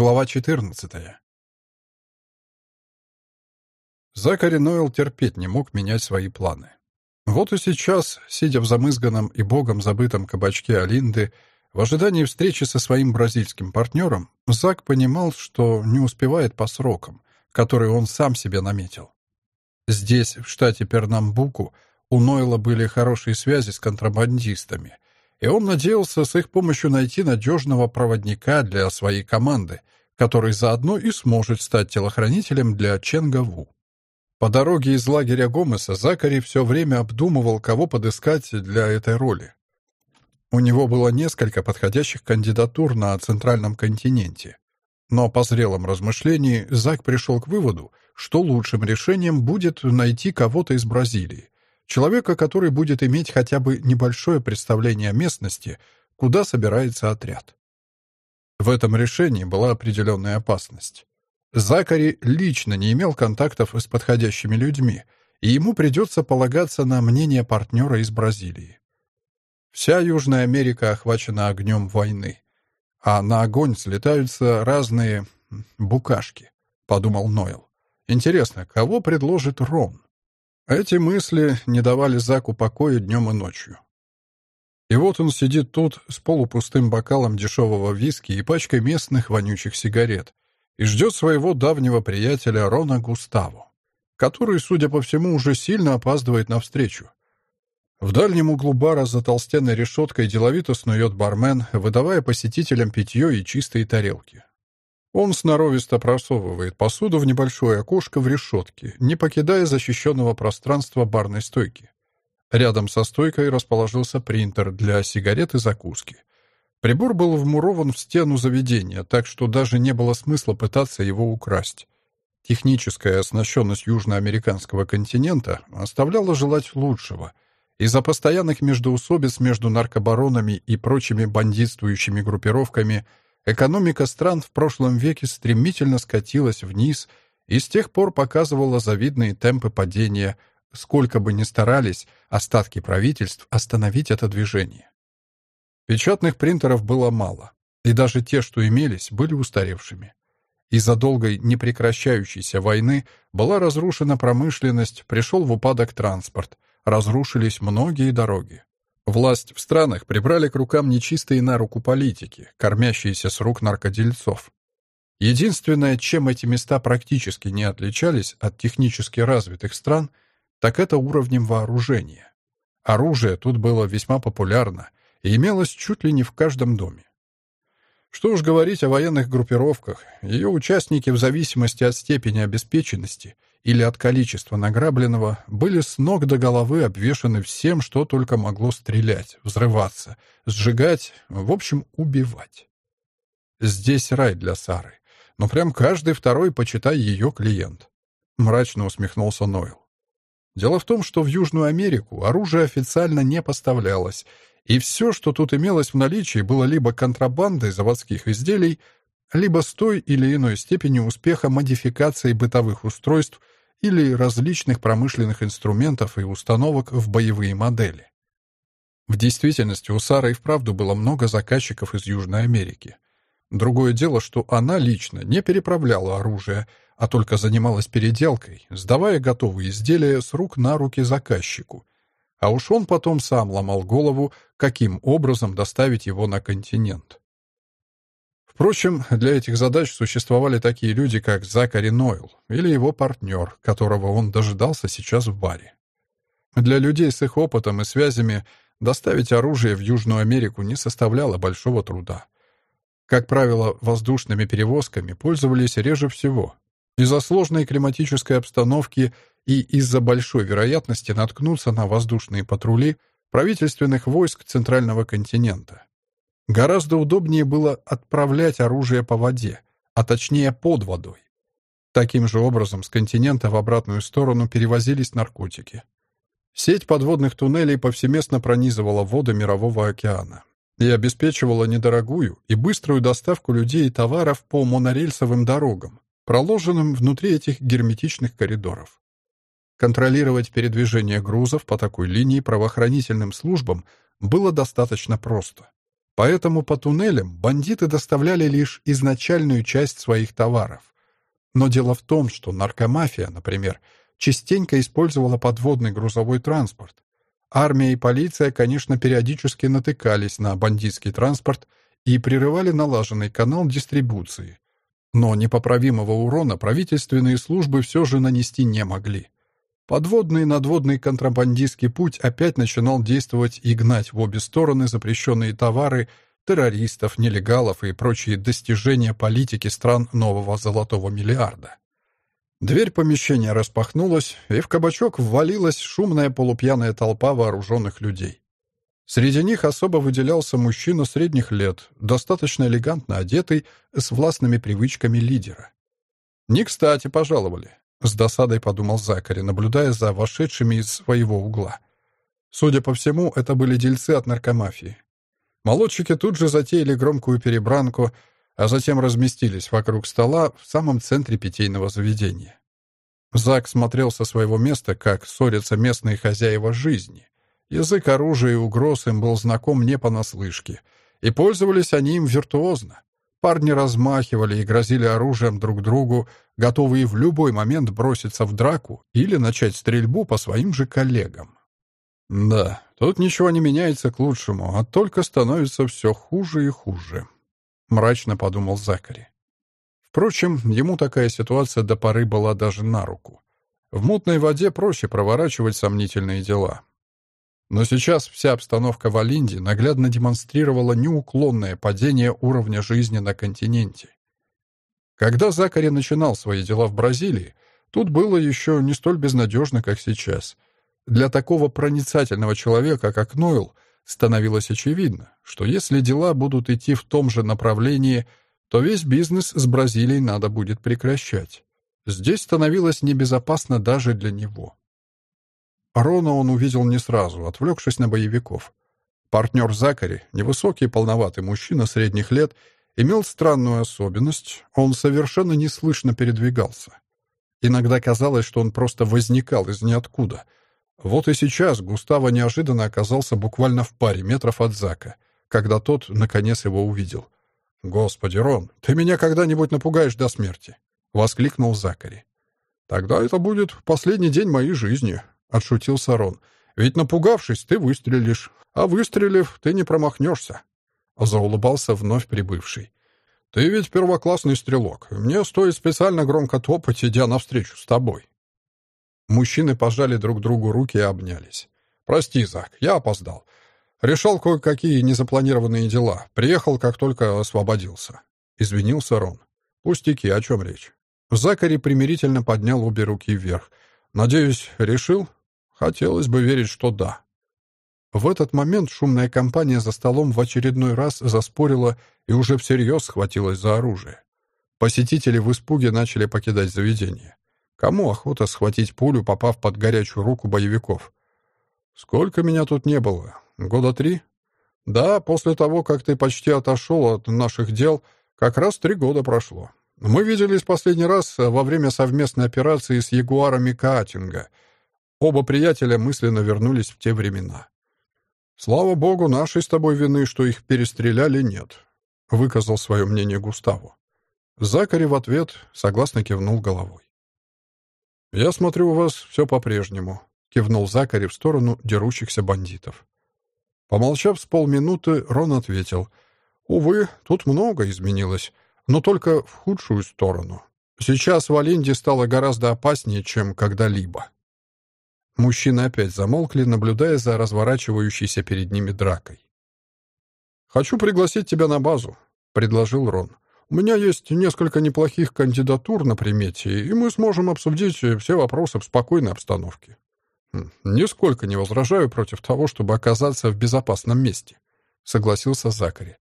Глава 14. Закари Нойл терпеть не мог менять свои планы. Вот и сейчас, сидя в замызганном и богом забытом кабачке Алинды, в ожидании встречи со своим бразильским партнером, Зак понимал, что не успевает по срокам, которые он сам себе наметил. Здесь, в штате Пернамбуку, у Нойла были хорошие связи с контрабандистами — и он надеялся с их помощью найти надежного проводника для своей команды, который заодно и сможет стать телохранителем для Ченгаву. По дороге из лагеря Гомеса Закари все время обдумывал, кого подыскать для этой роли. У него было несколько подходящих кандидатур на Центральном континенте. Но по зрелом размышлении Зак пришел к выводу, что лучшим решением будет найти кого-то из Бразилии, Человека, который будет иметь хотя бы небольшое представление о местности, куда собирается отряд. В этом решении была определенная опасность. Закари лично не имел контактов с подходящими людьми, и ему придется полагаться на мнение партнера из Бразилии. Вся Южная Америка охвачена огнем войны, а на огонь слетаются разные букашки, подумал Нойл. Интересно, кого предложит Рон? Эти мысли не давали Заку покоя днем и ночью. И вот он сидит тут с полупустым бокалом дешевого виски и пачкой местных вонючих сигарет и ждет своего давнего приятеля Рона Густаво, который, судя по всему, уже сильно опаздывает на встречу. В дальнем углу бара за толстенной решеткой деловито снует бармен, выдавая посетителям питье и чистые тарелки. Он сноровисто просовывает посуду в небольшое окошко в решетке, не покидая защищенного пространства барной стойки. Рядом со стойкой расположился принтер для сигарет и закуски. Прибор был вмурован в стену заведения, так что даже не было смысла пытаться его украсть. Техническая оснащенность южноамериканского континента оставляла желать лучшего. Из-за постоянных междоусобиц между наркобаронами и прочими бандитствующими группировками – Экономика стран в прошлом веке стремительно скатилась вниз и с тех пор показывала завидные темпы падения, сколько бы ни старались остатки правительств остановить это движение. Печатных принтеров было мало, и даже те, что имелись, были устаревшими. Из-за долгой непрекращающейся войны была разрушена промышленность, пришел в упадок транспорт, разрушились многие дороги. Власть в странах прибрали к рукам нечистые на руку политики, кормящиеся с рук наркодельцов. Единственное, чем эти места практически не отличались от технически развитых стран, так это уровнем вооружения. Оружие тут было весьма популярно и имелось чуть ли не в каждом доме. Что уж говорить о военных группировках, ее участники в зависимости от степени обеспеченности – или от количества награбленного, были с ног до головы обвешаны всем, что только могло стрелять, взрываться, сжигать, в общем, убивать. Здесь рай для Сары. Но прям каждый второй, почитай, ее клиент. Мрачно усмехнулся Нойл. Дело в том, что в Южную Америку оружие официально не поставлялось, и все, что тут имелось в наличии, было либо контрабандой заводских изделий, либо с той или иной степенью успеха модификации бытовых устройств или различных промышленных инструментов и установок в боевые модели. В действительности у Сары и вправду было много заказчиков из Южной Америки. Другое дело, что она лично не переправляла оружие, а только занималась переделкой, сдавая готовые изделия с рук на руки заказчику. А уж он потом сам ломал голову, каким образом доставить его на континент. Впрочем, для этих задач существовали такие люди, как Закари Нойл или его партнер, которого он дожидался сейчас в баре. Для людей с их опытом и связями доставить оружие в Южную Америку не составляло большого труда. Как правило, воздушными перевозками пользовались реже всего. Из-за сложной климатической обстановки и из-за большой вероятности наткнуться на воздушные патрули правительственных войск Центрального континента. Гораздо удобнее было отправлять оружие по воде, а точнее под водой. Таким же образом с континента в обратную сторону перевозились наркотики. Сеть подводных туннелей повсеместно пронизывала воды Мирового океана и обеспечивала недорогую и быструю доставку людей и товаров по монорельсовым дорогам, проложенным внутри этих герметичных коридоров. Контролировать передвижение грузов по такой линии правоохранительным службам было достаточно просто Поэтому по туннелям бандиты доставляли лишь изначальную часть своих товаров. Но дело в том, что наркомафия, например, частенько использовала подводный грузовой транспорт. Армия и полиция, конечно, периодически натыкались на бандитский транспорт и прерывали налаженный канал дистрибуции. Но непоправимого урона правительственные службы все же нанести не могли. Подводный и надводный контрабандистский путь опять начинал действовать и гнать в обе стороны запрещенные товары, террористов, нелегалов и прочие достижения политики стран нового золотого миллиарда. Дверь помещения распахнулась, и в кабачок ввалилась шумная полупьяная толпа вооруженных людей. Среди них особо выделялся мужчина средних лет, достаточно элегантно одетый, с властными привычками лидера. Не кстати пожаловали. С досадой подумал Закари, наблюдая за вошедшими из своего угла. Судя по всему, это были дельцы от наркомафии. Молодчики тут же затеяли громкую перебранку, а затем разместились вокруг стола в самом центре питейного заведения. Зак смотрел со своего места, как ссорятся местные хозяева жизни. Язык оружия и угроз им был знаком не понаслышке, и пользовались они им виртуозно. Парни размахивали и грозили оружием друг другу, готовые в любой момент броситься в драку или начать стрельбу по своим же коллегам. Да, тут ничего не меняется к лучшему, а только становится все хуже и хуже. Мрачно подумал Закари. Впрочем, ему такая ситуация до поры была даже на руку. В мутной воде проще проворачивать сомнительные дела. Но сейчас вся обстановка в Алинде наглядно демонстрировала неуклонное падение уровня жизни на континенте. Когда Закари начинал свои дела в Бразилии, тут было еще не столь безнадежно, как сейчас. Для такого проницательного человека, как Нойл, становилось очевидно, что если дела будут идти в том же направлении, то весь бизнес с Бразилией надо будет прекращать. Здесь становилось небезопасно даже для него. Рона он увидел не сразу, отвлекшись на боевиков. Партнер Закари, невысокий полноватый мужчина средних лет, имел странную особенность — он совершенно неслышно передвигался. Иногда казалось, что он просто возникал из ниоткуда. Вот и сейчас Густаво неожиданно оказался буквально в паре метров от Зака, когда тот, наконец, его увидел. «Господи, Рон, ты меня когда-нибудь напугаешь до смерти!» — воскликнул Закари. «Тогда это будет последний день моей жизни», — отшутился Рон. «Ведь напугавшись, ты выстрелишь, а выстрелив, ты не промахнешься». Заулыбался вновь прибывший. «Ты ведь первоклассный стрелок. Мне стоит специально громко топать, идя навстречу с тобой». Мужчины пожали друг другу руки и обнялись. «Прости, Зак, я опоздал. Решал кое-какие незапланированные дела. Приехал, как только освободился». Извинился Рон. «Пустяки, о чем речь?» Закари примирительно поднял обе руки вверх. «Надеюсь, решил?» Хотелось бы верить, что да. В этот момент шумная компания за столом в очередной раз заспорила и уже всерьез схватилась за оружие. Посетители в испуге начали покидать заведение. Кому охота схватить пулю, попав под горячую руку боевиков? Сколько меня тут не было? Года три? Да, после того, как ты почти отошел от наших дел, как раз три года прошло. Мы виделись последний раз во время совместной операции с ягуарами Каатинга — Оба приятеля мысленно вернулись в те времена. «Слава богу, нашей с тобой вины, что их перестреляли, нет», — выказал свое мнение Густаву. Закари в ответ согласно кивнул головой. «Я смотрю, у вас все по-прежнему», — кивнул Закари в сторону дерущихся бандитов. Помолчав с полминуты, Рон ответил. «Увы, тут много изменилось, но только в худшую сторону. Сейчас в Алинде стало гораздо опаснее, чем когда-либо». Мужчины опять замолкли, наблюдая за разворачивающейся перед ними дракой. «Хочу пригласить тебя на базу», — предложил Рон. «У меня есть несколько неплохих кандидатур на примете, и мы сможем обсудить все вопросы в спокойной обстановке». «Хм, «Нисколько не возражаю против того, чтобы оказаться в безопасном месте», — согласился Закари.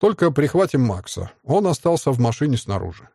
«Только прихватим Макса. Он остался в машине снаружи».